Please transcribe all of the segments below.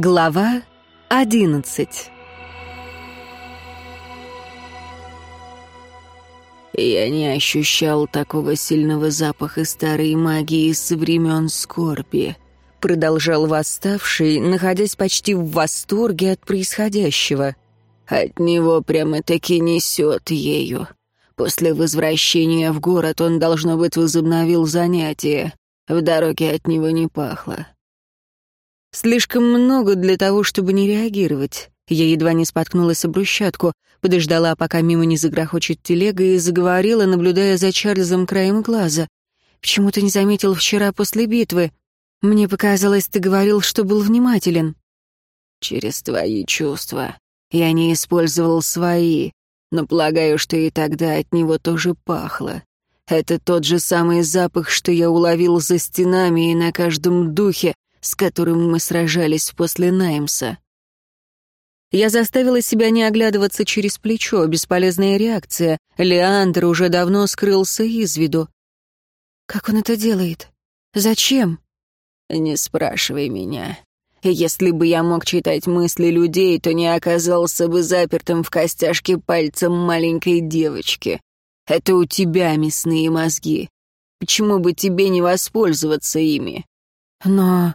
Глава одиннадцать Я не ощущал такого сильного запаха старой магии со времен скорби, продолжал восставший, находясь почти в восторге от происходящего. От него прямо-таки несет ею. После возвращения в город он, должно быть, возобновил занятия. В дороге от него не пахло. Слишком много для того, чтобы не реагировать. Я едва не споткнулась о брусчатку, подождала, пока мимо не загрохочет телега, и заговорила, наблюдая за Чарльзом краем глаза. «Почему ты не заметил вчера после битвы? Мне показалось, ты говорил, что был внимателен». «Через твои чувства. Я не использовал свои, но полагаю, что и тогда от него тоже пахло. Это тот же самый запах, что я уловил за стенами и на каждом духе, с которым мы сражались после Наймса. Я заставила себя не оглядываться через плечо, бесполезная реакция. Леандр уже давно скрылся из виду. Как он это делает? Зачем? Не спрашивай меня. Если бы я мог читать мысли людей, то не оказался бы запертым в костяшке пальцем маленькой девочки. Это у тебя мясные мозги. Почему бы тебе не воспользоваться ими? Но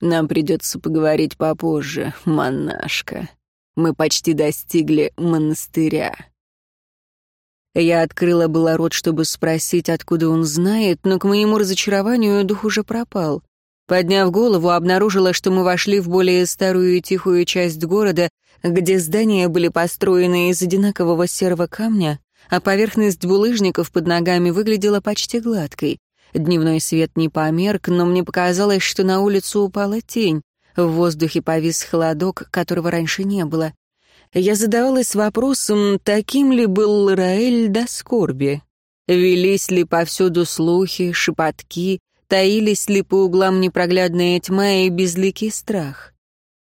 нам придется поговорить попозже, монашка. Мы почти достигли монастыря. Я открыла было рот, чтобы спросить, откуда он знает, но к моему разочарованию дух уже пропал. Подняв голову, обнаружила, что мы вошли в более старую и тихую часть города, где здания были построены из одинакового серого камня, а поверхность булыжников под ногами выглядела почти гладкой. Дневной свет не померк, но мне показалось, что на улицу упала тень. В воздухе повис холодок, которого раньше не было. Я задавалась вопросом, таким ли был Раэль до скорби. Велись ли повсюду слухи, шепотки, таились ли по углам непроглядная тьма и безликий страх.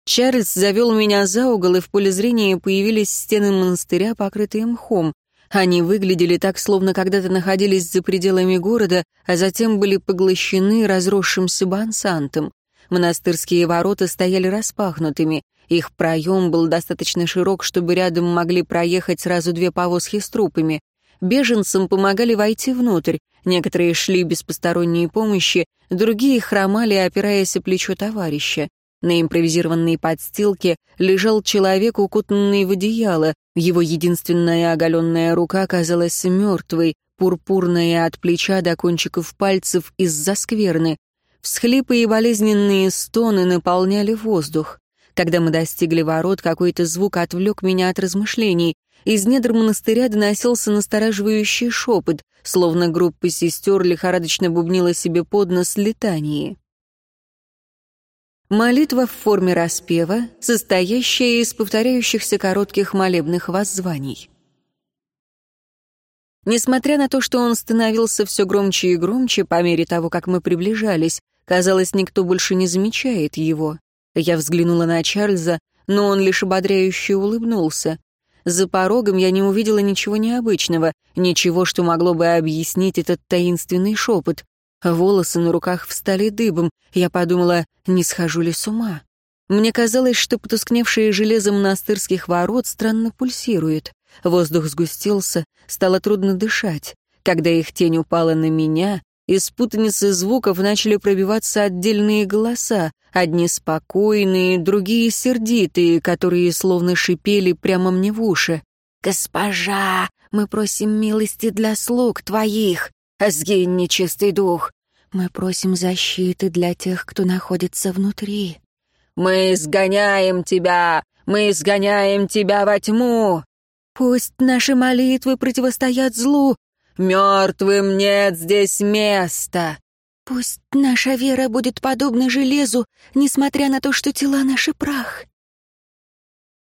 Чарльз завел меня за угол, и в поле зрения появились стены монастыря, покрытые мхом. Они выглядели так, словно когда-то находились за пределами города, а затем были поглощены разросшимся бансантом. Монастырские ворота стояли распахнутыми. Их проем был достаточно широк, чтобы рядом могли проехать сразу две повозки с трупами. Беженцам помогали войти внутрь. Некоторые шли без посторонней помощи, другие хромали, опираясь о плечо товарища. На импровизированной подстилке лежал человек, укутанный в одеяло. Его единственная оголенная рука казалась мертвой, пурпурная от плеча до кончиков пальцев из-за скверны. Всхлипы и болезненные стоны наполняли воздух. Когда мы достигли ворот, какой-то звук отвлек меня от размышлений. Из недр монастыря доносился настораживающий шепот, словно группа сестер лихорадочно бубнила себе под нос летании. Молитва в форме распева, состоящая из повторяющихся коротких молебных воззваний. Несмотря на то, что он становился все громче и громче по мере того, как мы приближались, казалось, никто больше не замечает его. Я взглянула на Чарльза, но он лишь ободряюще улыбнулся. За порогом я не увидела ничего необычного, ничего, что могло бы объяснить этот таинственный шепот. Волосы на руках встали дыбом. Я подумала, не схожу ли с ума. Мне казалось, что потускневшее железо монастырских ворот странно пульсирует. Воздух сгустился, стало трудно дышать. Когда их тень упала на меня, из путаницы звуков начали пробиваться отдельные голоса, одни спокойные, другие сердитые, которые словно шипели прямо мне в уши. «Госпожа, мы просим милости для слуг твоих. Сгинь, нечистый дух. Мы просим защиты для тех, кто находится внутри. Мы изгоняем тебя! Мы изгоняем тебя во тьму! Пусть наши молитвы противостоят злу. Мертвым нет здесь места. Пусть наша вера будет подобна железу, несмотря на то, что тела наши прах.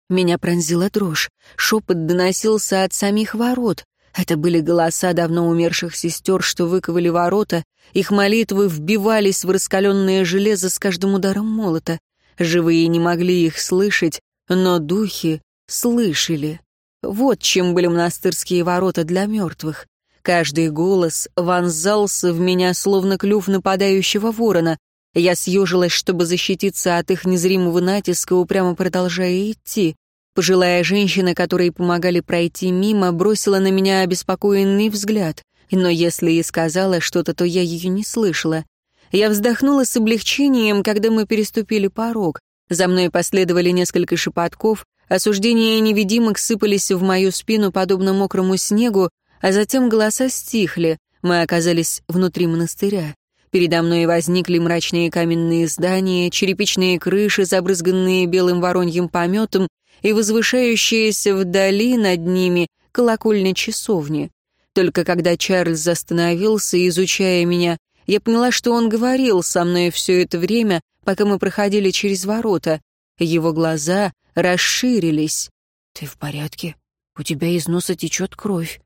Меня пронзила дрожь. Шепот доносился от самих ворот. Это были голоса давно умерших сестер, что выковали ворота, их молитвы вбивались в раскаленное железо с каждым ударом молота. Живые не могли их слышать, но духи слышали. Вот чем были монастырские ворота для мертвых. Каждый голос вонзался в меня, словно клюв нападающего ворона. Я съежилась, чтобы защититься от их незримого натиска, упрямо продолжая идти. Пожилая женщина, которой помогали пройти мимо, бросила на меня обеспокоенный взгляд, но если и сказала что-то, то я ее не слышала. Я вздохнула с облегчением, когда мы переступили порог. За мной последовали несколько шепотков, осуждения невидимок сыпались в мою спину, подобно мокрому снегу, а затем голоса стихли. Мы оказались внутри монастыря. Передо мной возникли мрачные каменные здания, черепичные крыши, забрызганные белым вороньим пометом, и возвышающаяся вдали над ними колокольня часовни. Только когда Чарльз остановился, изучая меня, я поняла, что он говорил со мной все это время, пока мы проходили через ворота. Его глаза расширились. «Ты в порядке? У тебя из носа течет кровь».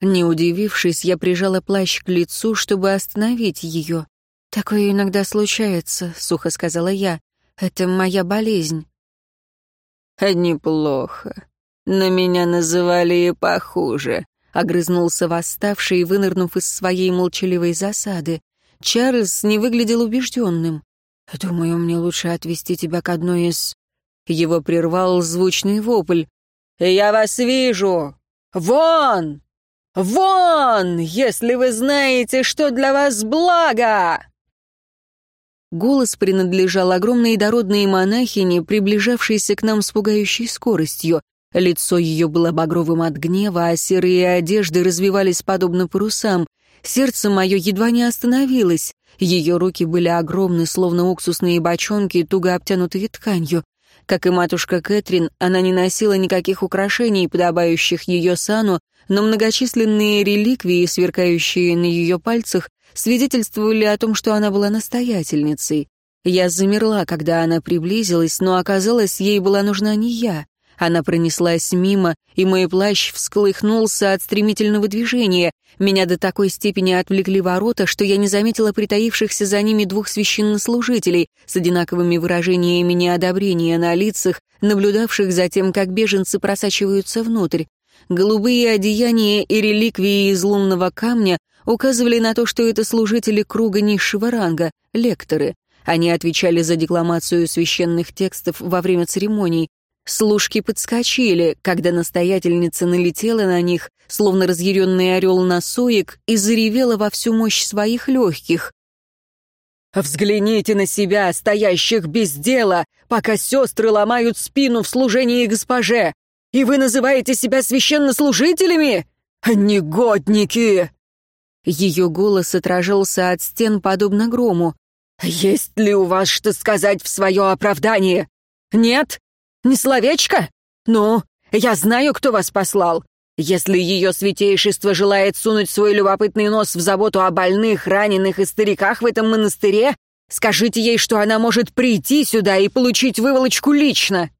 Не удивившись, я прижала плащ к лицу, чтобы остановить ее. «Такое иногда случается», — сухо сказала я. «Это моя болезнь». «Неплохо. На меня называли и похуже. — огрызнулся восставший, вынырнув из своей молчаливой засады. Чарльз не выглядел убежденным. «Думаю, мне лучше отвезти тебя к одной из...» Его прервал звучный вопль. «Я вас вижу! Вон! Вон, если вы знаете, что для вас благо!» Голос принадлежал огромной дородной монахине, приближавшейся к нам с пугающей скоростью. Лицо ее было багровым от гнева, а серые одежды развивались подобно парусам. Сердце мое едва не остановилось. Ее руки были огромны, словно уксусные бочонки, туго обтянутые тканью. Как и матушка Кэтрин, она не носила никаких украшений, подобающих ее сану, но многочисленные реликвии, сверкающие на ее пальцах, свидетельствовали о том, что она была настоятельницей. Я замерла, когда она приблизилась, но оказалось, ей была нужна не я. Она пронеслась мимо, и мой плащ всколыхнулся от стремительного движения. Меня до такой степени отвлекли ворота, что я не заметила притаившихся за ними двух священнослужителей с одинаковыми выражениями неодобрения на лицах, наблюдавших за тем, как беженцы просачиваются внутрь. Голубые одеяния и реликвии из лунного камня указывали на то, что это служители круга низшего ранга, лекторы. Они отвечали за декламацию священных текстов во время церемоний. Служки подскочили, когда настоятельница налетела на них, словно разъяренный орел на соек, и заревела во всю мощь своих легких. «Взгляните на себя, стоящих без дела, пока сестры ломают спину в служении госпоже! И вы называете себя священнослужителями? Негодники!» Ее голос отражался от стен, подобно грому. «Есть ли у вас что сказать в свое оправдание? Нет? «Не словечко? Ну, я знаю, кто вас послал. Если ее святейшество желает сунуть свой любопытный нос в заботу о больных, раненых и стариках в этом монастыре, скажите ей, что она может прийти сюда и получить выволочку лично».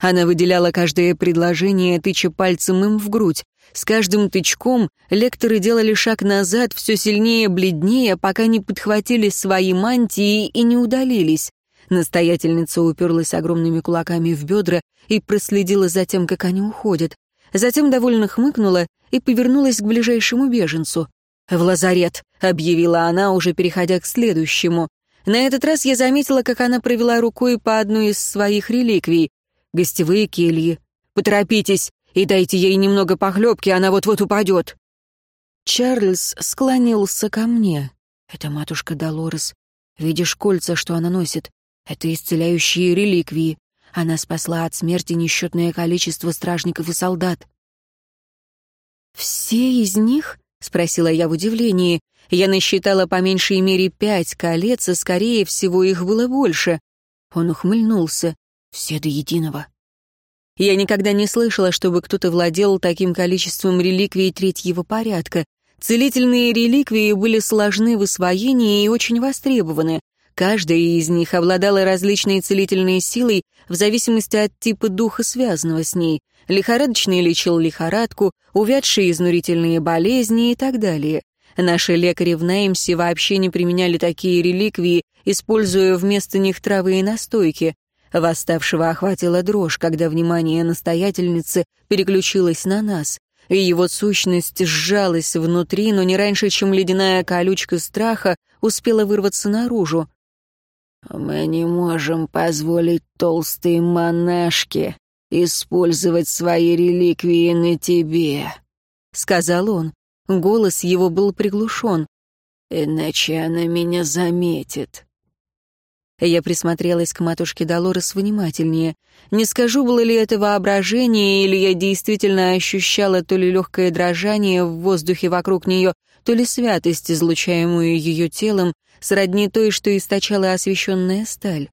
Она выделяла каждое предложение, тыча пальцем им в грудь. С каждым тычком лекторы делали шаг назад, все сильнее бледнее, пока не подхватили свои мантии и не удалились. Настоятельница уперлась огромными кулаками в бедра и проследила за тем, как они уходят. Затем довольно хмыкнула и повернулась к ближайшему беженцу. «В лазарет», — объявила она, уже переходя к следующему. На этот раз я заметила, как она провела рукой по одной из своих реликвий. Гостевые кельи. «Поторопитесь и дайте ей немного похлебки, она вот-вот упадет». Чарльз склонился ко мне. «Это матушка Долорес. Видишь кольца, что она носит? Это исцеляющие реликвии. Она спасла от смерти несчетное количество стражников и солдат. «Все из них?» — спросила я в удивлении. Я насчитала по меньшей мере пять колец, а скорее всего их было больше. Он ухмыльнулся. «Все до единого». Я никогда не слышала, чтобы кто-то владел таким количеством реликвий третьего порядка. Целительные реликвии были сложны в освоении и очень востребованы. Каждая из них обладала различной целительной силой в зависимости от типа духа, связанного с ней. Лихорадочный лечил лихорадку, увядшие изнурительные болезни и так далее. Наши лекари в Неймсе вообще не применяли такие реликвии, используя вместо них травы и настойки. Восставшего охватила дрожь, когда внимание настоятельницы переключилось на нас. и его сущность сжалась внутри, но не раньше, чем ледяная колючка страха успела вырваться наружу. «Мы не можем позволить толстой монашке использовать свои реликвии на тебе», — сказал он. Голос его был приглушен. «Иначе она меня заметит». Я присмотрелась к матушке Долорес внимательнее. Не скажу, было ли это воображение, или я действительно ощущала то ли легкое дрожание в воздухе вокруг нее, то ли святость, излучаемую ее телом, сродни той, что источала освещенная сталь.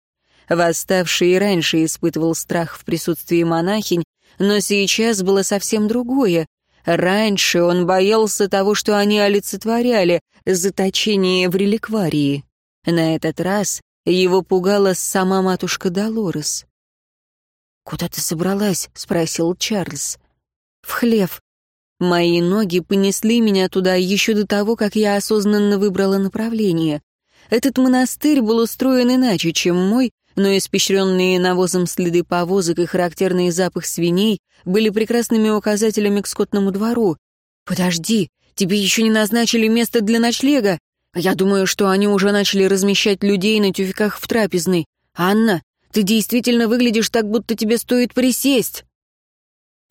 Восставший раньше испытывал страх в присутствии монахинь, но сейчас было совсем другое. Раньше он боялся того, что они олицетворяли, заточение в реликварии. На этот раз его пугала сама матушка Долорес. «Куда ты собралась?» — спросил Чарльз. «В хлев. Мои ноги понесли меня туда еще до того, как я осознанно выбрала направление. Этот монастырь был устроен иначе, чем мой, но испещренные навозом следы повозок и характерный запах свиней были прекрасными указателями к скотному двору. «Подожди, тебе еще не назначили место для ночлега. Я думаю, что они уже начали размещать людей на тюфяках в трапезной. Анна, ты действительно выглядишь так, будто тебе стоит присесть».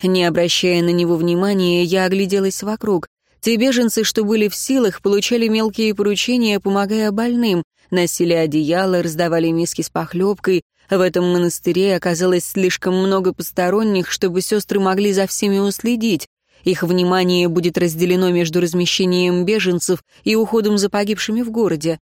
Не обращая на него внимания, я огляделась вокруг. Те беженцы, что были в силах, получали мелкие поручения, помогая больным, носили одеяло, раздавали миски с похлебкой. В этом монастыре оказалось слишком много посторонних, чтобы сестры могли за всеми уследить. Их внимание будет разделено между размещением беженцев и уходом за погибшими в городе.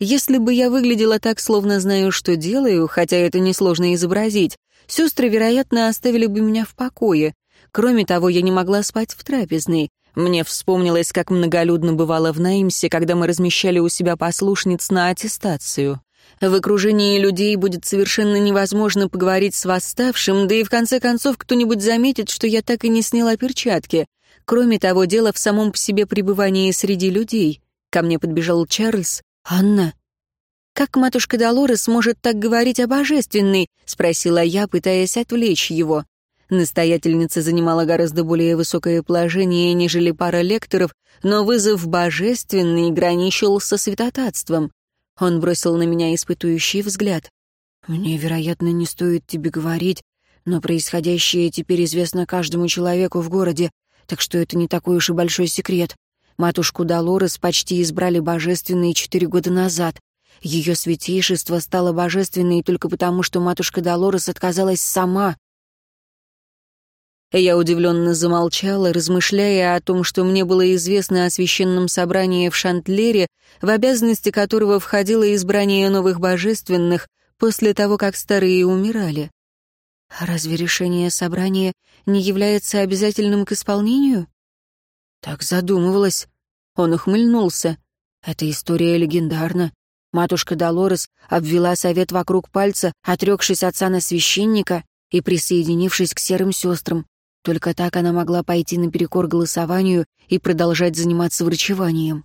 Если бы я выглядела так, словно знаю, что делаю, хотя это несложно изобразить, сестры, вероятно, оставили бы меня в покое. Кроме того, я не могла спать в трапезной. Мне вспомнилось, как многолюдно бывало в Наимсе, когда мы размещали у себя послушниц на аттестацию. В окружении людей будет совершенно невозможно поговорить с восставшим, да и в конце концов кто-нибудь заметит, что я так и не сняла перчатки. Кроме того, дело в самом по себе пребывании среди людей. Ко мне подбежал Чарльз. «Анна, как матушка Долорес может так говорить о божественной?» — спросила я, пытаясь отвлечь его. Настоятельница занимала гораздо более высокое положение, нежели пара лекторов, но вызов божественный граничил со святотатством. Он бросил на меня испытующий взгляд. «Мне, вероятно, не стоит тебе говорить, но происходящее теперь известно каждому человеку в городе, так что это не такой уж и большой секрет. Матушку Долорес почти избрали божественной четыре года назад. Ее святейшество стало божественной только потому, что матушка Долорес отказалась сама. Я удивленно замолчала, размышляя о том, что мне было известно о священном собрании в Шантлере, в обязанности которого входило избрание новых божественных после того, как старые умирали. Разве решение собрания не является обязательным к исполнению? Так задумывалась. Он ухмыльнулся. Эта история легендарна. Матушка Долорес обвела совет вокруг пальца, отрекшись от сана священника и присоединившись к серым сестрам. Только так она могла пойти наперекор голосованию и продолжать заниматься врачеванием.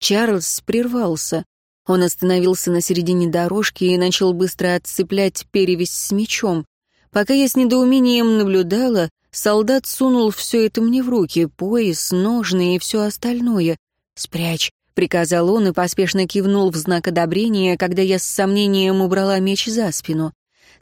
Чарльз прервался. Он остановился на середине дорожки и начал быстро отцеплять перевязь с мечом. Пока я с недоумением наблюдала, солдат сунул все это мне в руки, пояс, ножны и все остальное. «Спрячь», — приказал он и поспешно кивнул в знак одобрения, когда я с сомнением убрала меч за спину.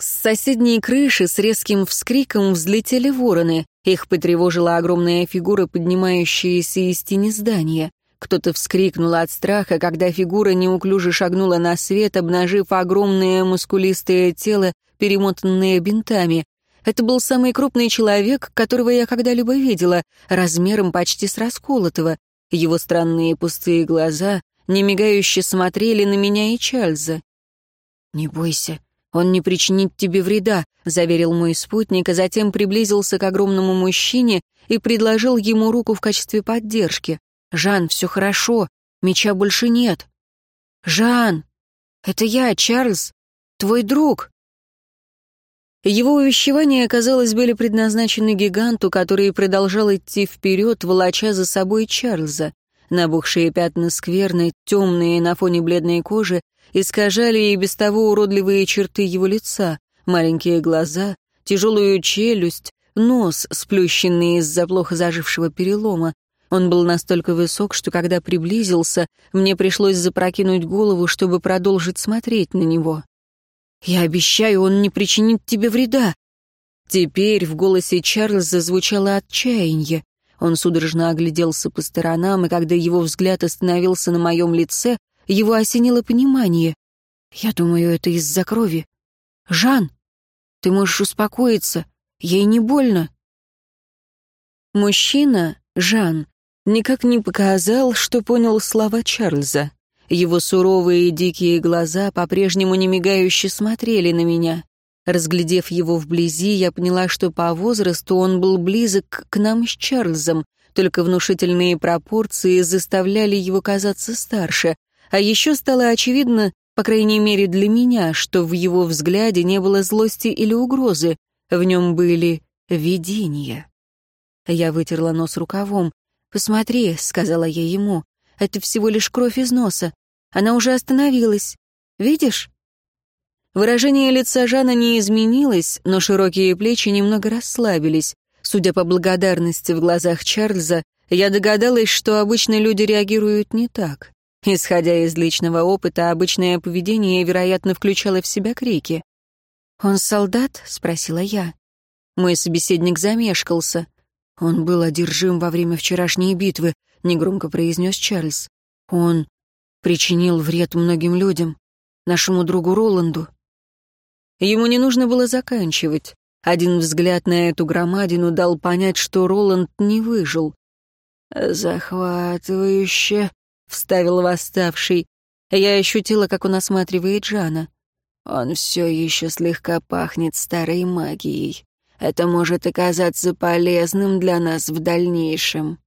С соседней крыши с резким вскриком взлетели вороны. Их потревожила огромная фигура, поднимающаяся из тени здания. Кто-то вскрикнул от страха, когда фигура неуклюже шагнула на свет, обнажив огромное мускулистое тело, перемотанное бинтами. Это был самый крупный человек, которого я когда-либо видела, размером почти с расколотого. Его странные пустые глаза немигающе смотрели на меня и Чарльза. «Не бойся, «Он не причинит тебе вреда», — заверил мой спутник, а затем приблизился к огромному мужчине и предложил ему руку в качестве поддержки. «Жан, все хорошо, меча больше нет». «Жан, это я, Чарльз, твой друг». Его увещевания, казалось, были предназначены гиганту, который продолжал идти вперед, волоча за собой Чарльза. Набухшие пятна скверны, темные на фоне бледной кожи, искажали и без того уродливые черты его лица, маленькие глаза, тяжелую челюсть, нос, сплющенный из-за плохо зажившего перелома. Он был настолько высок, что когда приблизился, мне пришлось запрокинуть голову, чтобы продолжить смотреть на него. «Я обещаю, он не причинит тебе вреда». Теперь в голосе Чарльза звучало отчаяние. Он судорожно огляделся по сторонам, и когда его взгляд остановился на моем лице, его осенило понимание. «Я думаю, это из-за крови. Жан, ты можешь успокоиться, ей не больно». Мужчина, Жан, никак не показал, что понял слова Чарльза. Его суровые и дикие глаза по-прежнему не мигающе смотрели на меня. Разглядев его вблизи, я поняла, что по возрасту он был близок к нам с Чарльзом, только внушительные пропорции заставляли его казаться старше. А еще стало очевидно, по крайней мере для меня, что в его взгляде не было злости или угрозы, в нем были видения. Я вытерла нос рукавом. «Посмотри», — сказала я ему, — «это всего лишь кровь из носа. Она уже остановилась. Видишь?» Выражение лица Жана не изменилось, но широкие плечи немного расслабились. Судя по благодарности в глазах Чарльза, я догадалась, что обычно люди реагируют не так. Исходя из личного опыта, обычное поведение, вероятно, включало в себя крики. «Он солдат?» — спросила я. Мой собеседник замешкался. «Он был одержим во время вчерашней битвы», — негромко произнес Чарльз. «Он причинил вред многим людям, нашему другу Роланду. Ему не нужно было заканчивать. Один взгляд на эту громадину дал понять, что Роланд не выжил. «Захватывающе», — вставил восставший. Я ощутила, как он осматривает Жана. «Он все еще слегка пахнет старой магией. Это может оказаться полезным для нас в дальнейшем».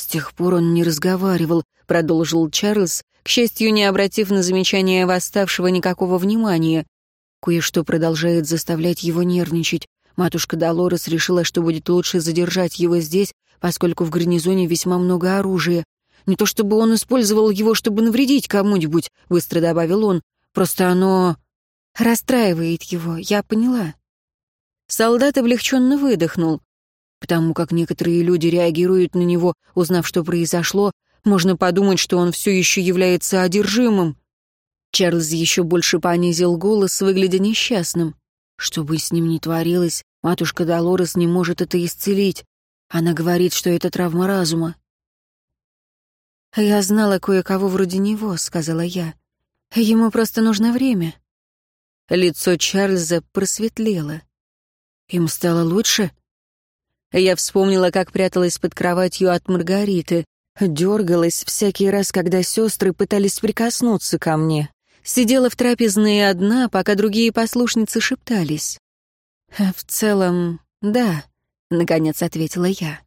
«С тех пор он не разговаривал», — продолжил Чарльз, к счастью, не обратив на замечание восставшего никакого внимания. Кое-что продолжает заставлять его нервничать. Матушка Долорес решила, что будет лучше задержать его здесь, поскольку в гарнизоне весьма много оружия. Не то чтобы он использовал его, чтобы навредить кому-нибудь, быстро добавил он. Просто оно расстраивает его, я поняла. Солдат облегченно выдохнул. Потому как некоторые люди реагируют на него, узнав, что произошло, можно подумать, что он все еще является одержимым. Чарльз еще больше понизил голос, выглядя несчастным. Что бы с ним ни творилось, матушка Долорес не может это исцелить. Она говорит, что это травма разума. «Я знала кое-кого вроде него», — сказала я. «Ему просто нужно время». Лицо Чарльза просветлело. «Им стало лучше?» Я вспомнила, как пряталась под кроватью от Маргариты, дергалась всякий раз, когда сестры пытались прикоснуться ко мне. Сидела в трапезной одна, пока другие послушницы шептались. «В целом, да», — наконец ответила я.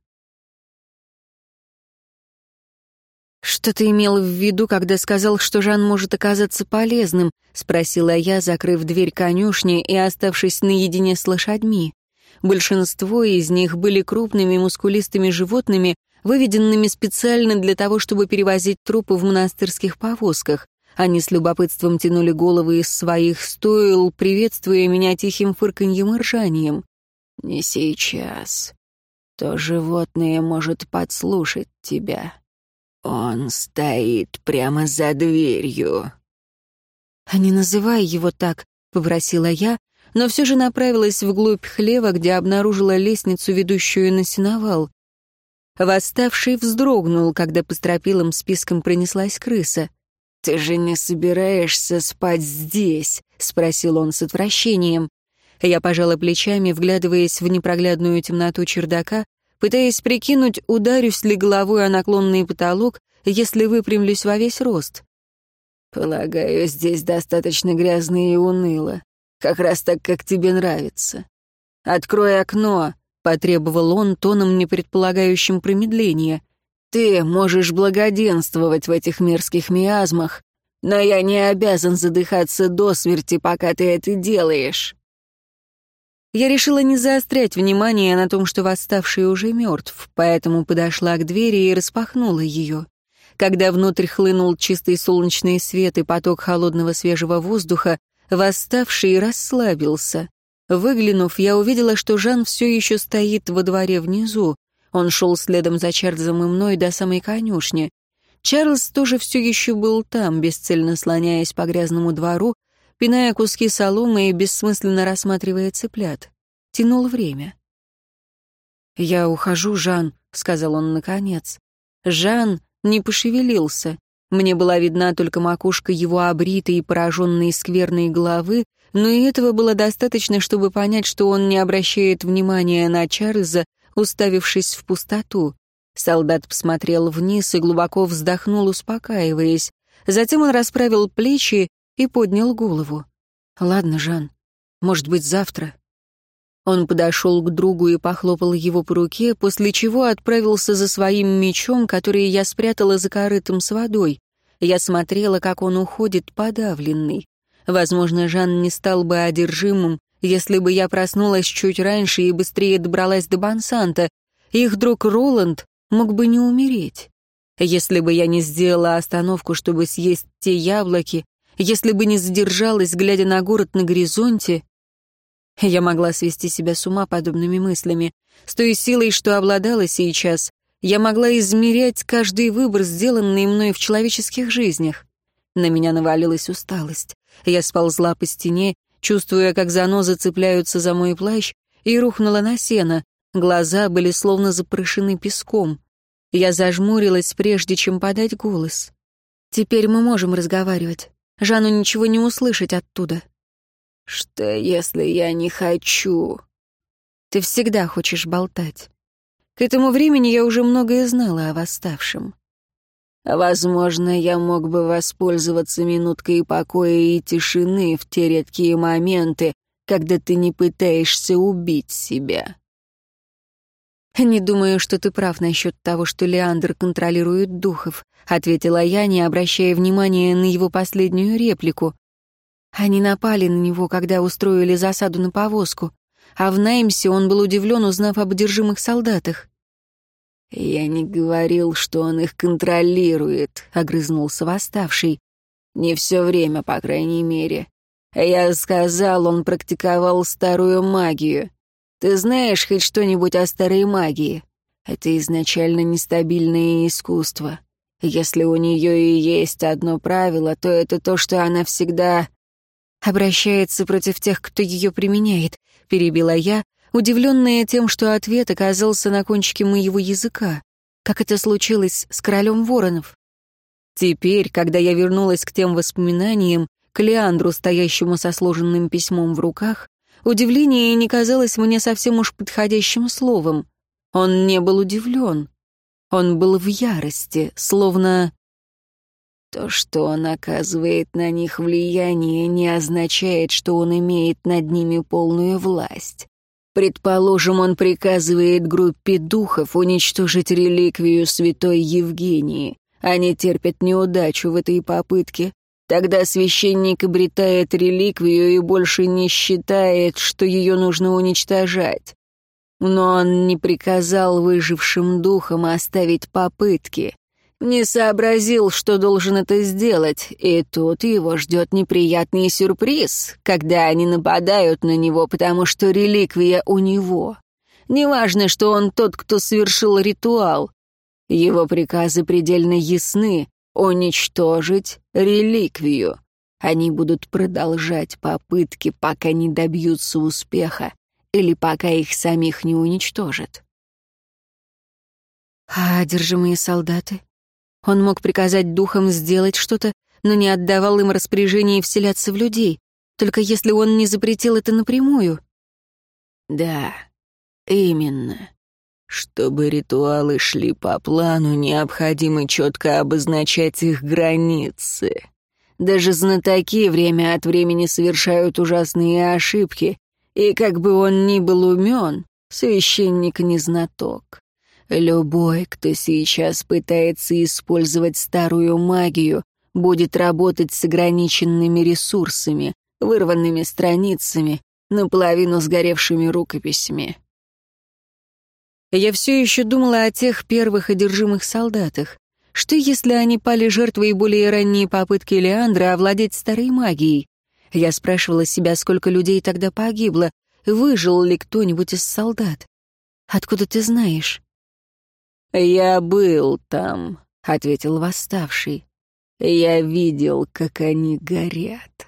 «Что ты имел в виду, когда сказал, что Жан может оказаться полезным?» — спросила я, закрыв дверь конюшни и оставшись наедине с лошадьми. Большинство из них были крупными мускулистыми животными, выведенными специально для того, чтобы перевозить трупы в монастырских повозках. Они с любопытством тянули головы из своих стоил, приветствуя меня тихим фырканьем и ржанием. «Не сейчас. То животное может подслушать тебя. Он стоит прямо за дверью». «А не называй его так», — попросила я, но все же направилась вглубь хлева, где обнаружила лестницу, ведущую на сеновал. Восставший вздрогнул, когда по стропилам списком пронеслась крыса. «Ты же не собираешься спать здесь?» — спросил он с отвращением. Я пожала плечами, вглядываясь в непроглядную темноту чердака, пытаясь прикинуть, ударюсь ли головой о наклонный потолок, если выпрямлюсь во весь рост. «Полагаю, здесь достаточно грязно и уныло. Как раз так, как тебе нравится. Открой окно», — потребовал он тоном, не предполагающим промедления. Ты можешь благоденствовать в этих мерзких миазмах, но я не обязан задыхаться до смерти, пока ты это делаешь». Я решила не заострять внимание на том, что восставший уже мертв, поэтому подошла к двери и распахнула ее. Когда внутрь хлынул чистый солнечный свет и поток холодного свежего воздуха, восставший расслабился. Выглянув, я увидела, что Жан все еще стоит во дворе внизу. Он шел следом за Чарльзом и мной до самой конюшни. Чарльз тоже все еще был там, бесцельно слоняясь по грязному двору, пиная куски соломы и бессмысленно рассматривая цыплят. Тянул время. «Я ухожу, Жан», — сказал он наконец. Жан не пошевелился. Мне была видна только макушка его обритой и пораженной скверной головы, но и этого было достаточно, чтобы понять, что он не обращает внимания на Чарльза, уставившись в пустоту. Солдат посмотрел вниз и глубоко вздохнул, успокаиваясь. Затем он расправил плечи и поднял голову. «Ладно, Жан, может быть, завтра?» Он подошел к другу и похлопал его по руке, после чего отправился за своим мечом, который я спрятала за корытом с водой. Я смотрела, как он уходит подавленный. Возможно, Жан не стал бы одержимым, если бы я проснулась чуть раньше и быстрее добралась до Бансанта. Их друг Роланд мог бы не умереть. Если бы я не сделала остановку, чтобы съесть те яблоки, если бы не задержалась, глядя на город на горизонте, я могла свести себя с ума подобными мыслями. С той силой, что обладала сейчас, я могла измерять каждый выбор, сделанный мной в человеческих жизнях. На меня навалилась усталость. Я сползла по стене, чувствуя, как занозы цепляются за мой плащ, и рухнула на сено. Глаза были словно запрышены песком. Я зажмурилась, прежде чем подать голос. «Теперь мы можем разговаривать. Жанну ничего не услышать оттуда». «Что, если я не хочу?» «Ты всегда хочешь болтать. К этому времени я уже многое знала о восставшем. Возможно, я мог бы воспользоваться минуткой покоя и тишины в те редкие моменты, когда ты не пытаешься убить себя. «Не думаю, что ты прав насчет того, что Леандр контролирует духов», — ответила я, не обращая внимания на его последнюю реплику. Они напали на него, когда устроили засаду на повозку, а в Наймсе он был удивлен, узнав об одержимых солдатах. «Я не говорил, что он их контролирует», — огрызнулся восставший. «Не все время, по крайней мере. Я сказал, он практиковал старую магию. Ты знаешь хоть что-нибудь о старой магии? Это изначально нестабильное искусство. Если у нее и есть одно правило, то это то, что она всегда обращается против тех, кто ее применяет, перебила я, удивленная тем, что ответ оказался на кончике моего языка, как это случилось с королем воронов. Теперь, когда я вернулась к тем воспоминаниям, к Леандру, стоящему со сложенным письмом в руках, удивление не казалось мне совсем уж подходящим словом. Он не был удивлен. Он был в ярости, словно... То, что он оказывает на них влияние, не означает, что он имеет над ними полную власть. Предположим, он приказывает группе духов уничтожить реликвию святой Евгении. Они терпят неудачу в этой попытке. Тогда священник обретает реликвию и больше не считает, что ее нужно уничтожать. Но он не приказал выжившим духам оставить попытки не сообразил, что должен это сделать, и тут его ждет неприятный сюрприз, когда они нападают на него, потому что реликвия у него. Неважно, что он тот, кто совершил ритуал. Его приказы предельно ясны — уничтожить реликвию. Они будут продолжать попытки, пока не добьются успеха или пока их самих не уничтожат. А одержимые солдаты? Он мог приказать духам сделать что-то, но не отдавал им распоряжение вселяться в людей, только если он не запретил это напрямую. Да, именно. Чтобы ритуалы шли по плану, необходимо четко обозначать их границы. Даже знатоки время от времени совершают ужасные ошибки, и как бы он ни был умен, священник не знаток. Любой, кто сейчас пытается использовать старую магию, будет работать с ограниченными ресурсами, вырванными страницами, наполовину сгоревшими рукописями. Я все еще думала о тех первых одержимых солдатах. Что, если они пали жертвой более ранней попытки Леандра овладеть старой магией? Я спрашивала себя, сколько людей тогда погибло, выжил ли кто-нибудь из солдат. Откуда ты знаешь?» «Я был там», — ответил восставший. «Я видел, как они горят».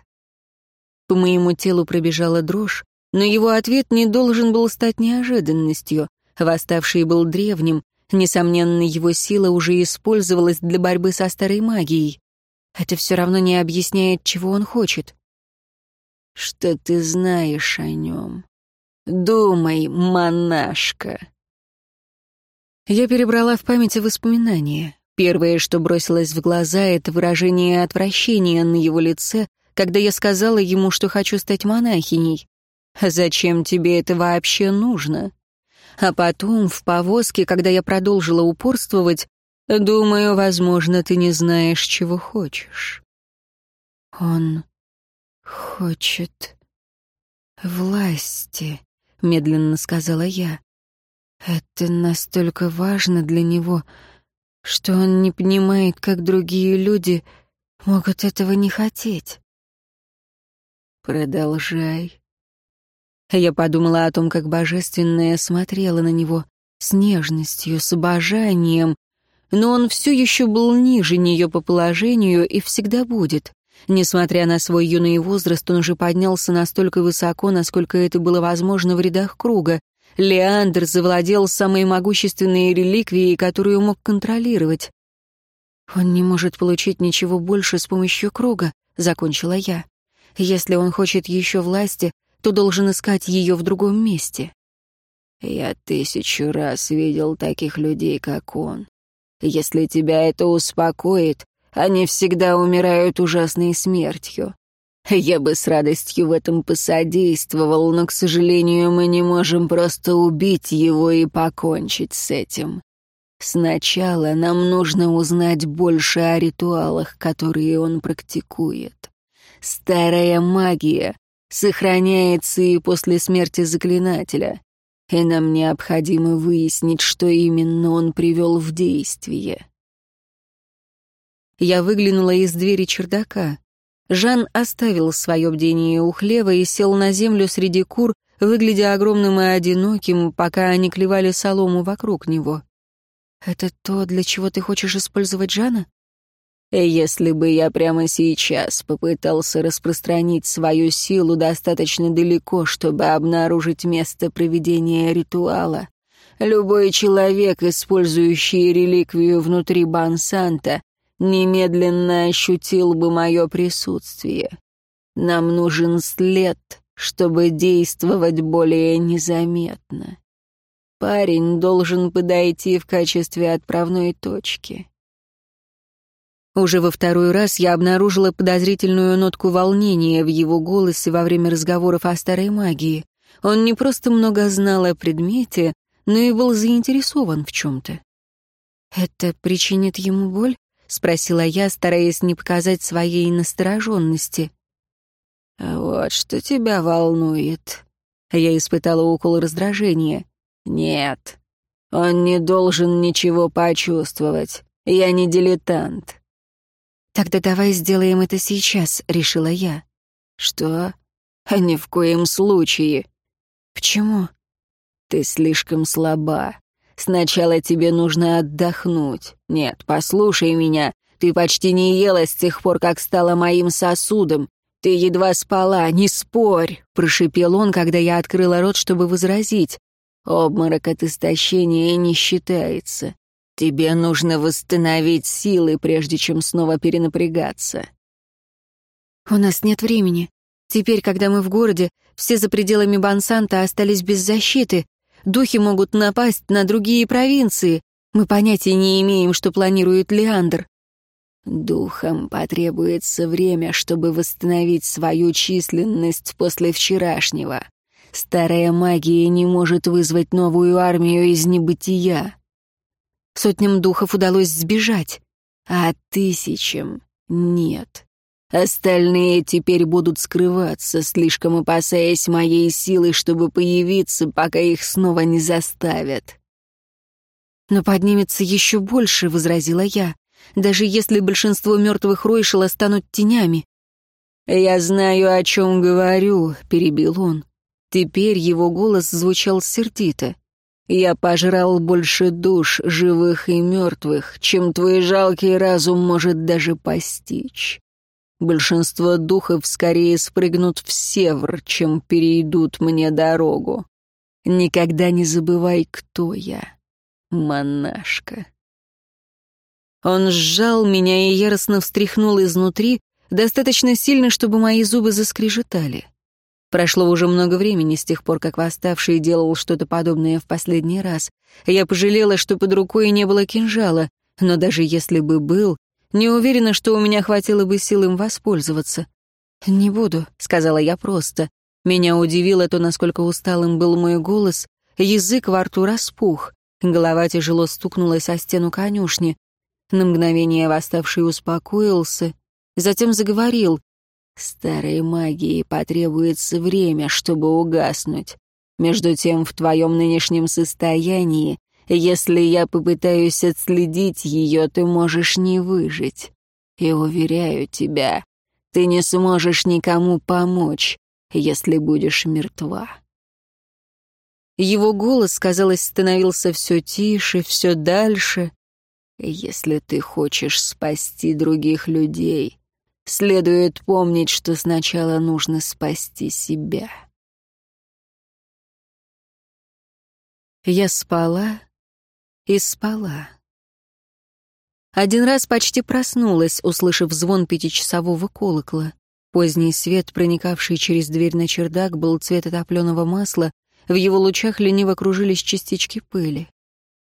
По моему телу пробежала дрожь, но его ответ не должен был стать неожиданностью. Восставший был древним, несомненно, его сила уже использовалась для борьбы со старой магией. Это все равно не объясняет, чего он хочет. «Что ты знаешь о нем? Думай, монашка!» Я перебрала в памяти воспоминания. Первое, что бросилось в глаза, это выражение отвращения на его лице, когда я сказала ему, что хочу стать монахиней. «Зачем тебе это вообще нужно?» А потом, в повозке, когда я продолжила упорствовать, «Думаю, возможно, ты не знаешь, чего хочешь». «Он хочет власти», — медленно сказала я. Это настолько важно для него, что он не понимает, как другие люди могут этого не хотеть. Продолжай. Я подумала о том, как божественная смотрела на него с нежностью, с обожанием, но он все еще был ниже нее по положению и всегда будет. Несмотря на свой юный возраст, он уже поднялся настолько высоко, насколько это было возможно в рядах круга. Леандр завладел самой могущественной реликвией, которую мог контролировать. «Он не может получить ничего больше с помощью круга», — закончила я. «Если он хочет еще власти, то должен искать ее в другом месте». «Я тысячу раз видел таких людей, как он. Если тебя это успокоит, они всегда умирают ужасной смертью. Я бы с радостью в этом посодействовал, но, к сожалению, мы не можем просто убить его и покончить с этим. Сначала нам нужно узнать больше о ритуалах, которые он практикует. Старая магия сохраняется и после смерти заклинателя, и нам необходимо выяснить, что именно он привел в действие. Я выглянула из двери чердака. Жан оставил свое бдение у хлева и сел на землю среди кур, выглядя огромным и одиноким, пока они клевали солому вокруг него. «Это то, для чего ты хочешь использовать Жана?» «Если бы я прямо сейчас попытался распространить свою силу достаточно далеко, чтобы обнаружить место проведения ритуала, любой человек, использующий реликвию внутри Бансанта, немедленно ощутил бы мое присутствие. Нам нужен след, чтобы действовать более незаметно. Парень должен подойти в качестве отправной точки. Уже во второй раз я обнаружила подозрительную нотку волнения в его голосе во время разговоров о старой магии. Он не просто много знал о предмете, но и был заинтересован в чем-то. «Это причинит ему боль?» — спросила я, стараясь не показать своей настороженности. «Вот что тебя волнует». Я испытала укол раздражения. «Нет, он не должен ничего почувствовать. Я не дилетант». «Тогда давай сделаем это сейчас», — решила я. «Что? Ни в коем случае». «Почему?» «Ты слишком слаба. Сначала тебе нужно отдохнуть. Нет, послушай меня. Ты почти не ела с тех пор, как стала моим сосудом. Ты едва спала, не спорь», — прошипел он, когда я открыла рот, чтобы возразить. «Обморок от истощения не считается. Тебе нужно восстановить силы, прежде чем снова перенапрягаться». «У нас нет времени. Теперь, когда мы в городе, все за пределами Бансанта остались без защиты. Духи могут напасть на другие провинции. Мы понятия не имеем, что планирует Леандр. Духам потребуется время, чтобы восстановить свою численность после вчерашнего. Старая магия не может вызвать новую армию из небытия. Сотням духов удалось сбежать, а тысячам нет. Остальные теперь будут скрываться, слишком опасаясь моей силы, чтобы появиться, пока их снова не заставят. «Но поднимется еще больше», — возразила я, «даже если большинство мертвых Ройшела станут тенями». «Я знаю, о чем говорю», — перебил он. Теперь его голос звучал сердито. «Я пожрал больше душ, живых и мертвых, чем твой жалкий разум может даже постичь. Большинство духов скорее спрыгнут в севр, чем перейдут мне дорогу. Никогда не забывай, кто я. Монашка». Он сжал меня и яростно встряхнул изнутри, достаточно сильно, чтобы мои зубы заскрежетали. Прошло уже много времени с тех пор, как восставший делал что-то подобное в последний раз. Я пожалела, что под рукой не было кинжала, но даже если бы был, не уверена, что у меня хватило бы сил им воспользоваться. «Не буду», — сказала я просто. Меня удивило то, насколько усталым был мой голос, язык во рту распух, голова тяжело стукнулась о стену конюшни. На мгновение восставший успокоился, затем заговорил. «Старой магии потребуется время, чтобы угаснуть. Между тем, в твоем нынешнем состоянии, если я попытаюсь отследить ее, ты можешь не выжить. И уверяю тебя, ты не сможешь никому помочь, если будешь мертва». Его голос, казалось, становился все тише, все дальше, если ты хочешь спасти других людей, следует помнить, что сначала нужно спасти себя. Я спала и спала. Один раз почти проснулась, услышав звон пятичасового колокола. Поздний свет, проникавший через дверь на чердак, был цвета топленого масла, в его лучах лениво кружились частички пыли.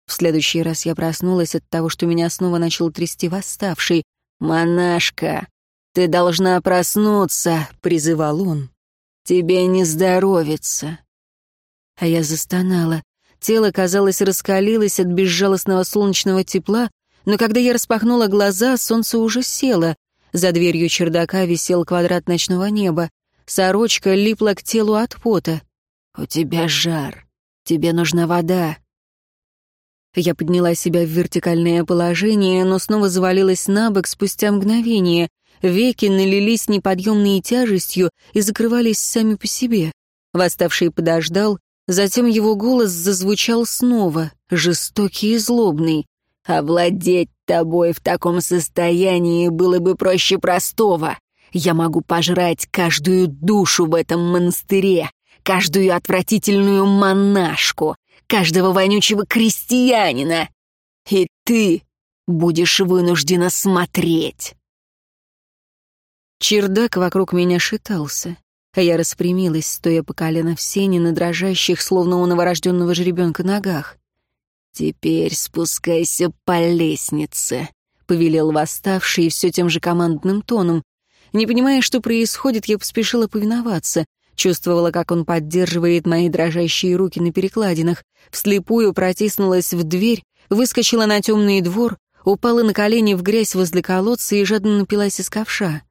В следующий раз я проснулась от того, что меня снова начал трясти восставший. «Монашка, ты должна проснуться», — призывал он. «Тебе не здоровится». А я застонала. Тело, казалось, раскалилось от безжалостного солнечного тепла, но когда я распахнула глаза, солнце уже село. За дверью чердака висел квадрат ночного неба. Сорочка липла к телу от пота. «У тебя жар. Тебе нужна вода. Я подняла себя в вертикальное положение, но снова завалилась на бок спустя мгновение. Веки налились неподъемной тяжестью и закрывались сами по себе. Восставший подождал, затем его голос зазвучал снова, жестокий и злобный. «Овладеть тобой в таком состоянии было бы проще простого. Я могу пожрать каждую душу в этом монастыре, каждую отвратительную монашку, каждого вонючего крестьянина. И ты будешь вынуждена смотреть. Чердак вокруг меня шитался, а я распрямилась, стоя по колено в сене на дрожащих, словно у новорожденного жеребенка, ногах. «Теперь спускайся по лестнице», — повелел восставший все тем же командным тоном. Не понимая, что происходит, я поспешила повиноваться. Чувствовала, как он поддерживает мои дрожащие руки на перекладинах. Вслепую протиснулась в дверь, выскочила на темный двор, упала на колени в грязь возле колодца и жадно напилась из ковша.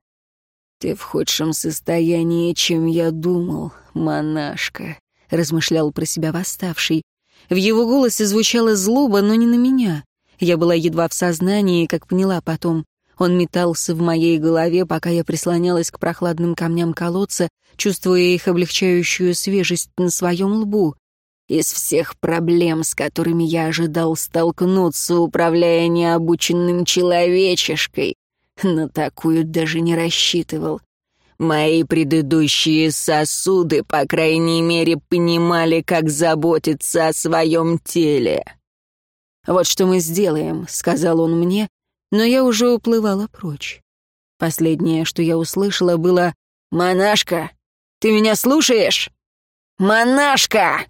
«Ты в худшем состоянии, чем я думал, монашка», — размышлял про себя восставший. В его голосе звучала злоба, но не на меня. Я была едва в сознании, как поняла потом. Он метался в моей голове, пока я прислонялась к прохладным камням колодца, чувствуя их облегчающую свежесть на своем лбу. Из всех проблем, с которыми я ожидал столкнуться, управляя необученным человечешкой, на такую даже не рассчитывал. Мои предыдущие сосуды, по крайней мере, понимали, как заботиться о своем теле. «Вот что мы сделаем», — сказал он мне, но я уже уплывала прочь. Последнее, что я услышала, было «Монашка, ты меня слушаешь? Монашка!»